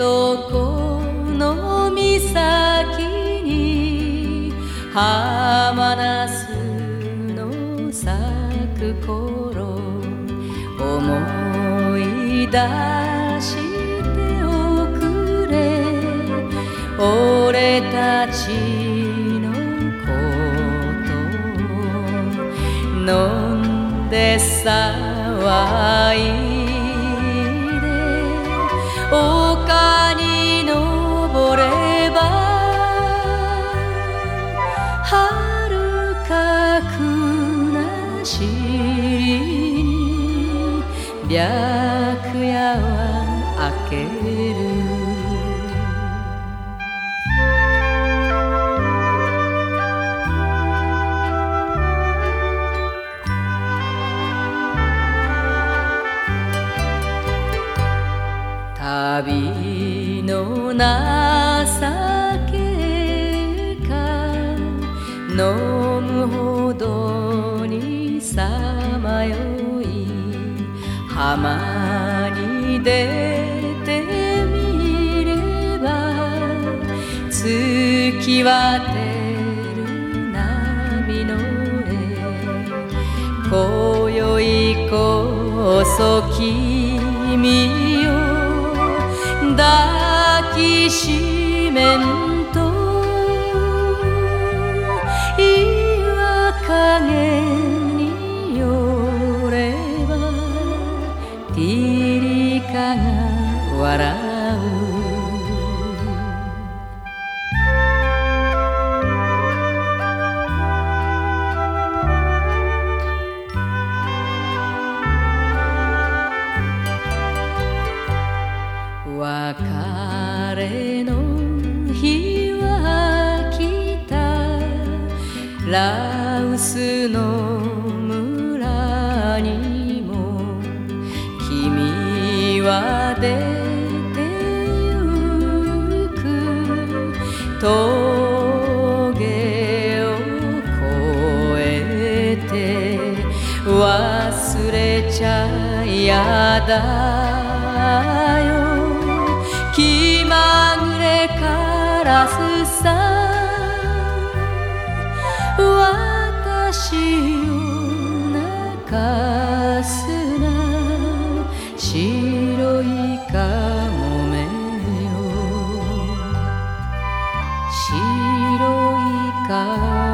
どこの岬に浜那須の咲く頃思い出しておくれ。俺たちのことを飲んで騒いでなしに白夜は明ける旅の情けか飲むほどさまよい浜に出てみれば月はてる波の上今宵こそ君を抱きしめん笑う。別れの日は来た。ラウスの峠を越えて忘れちゃやだよ。気まぐれからすさ私を泣かすな。白い風白い川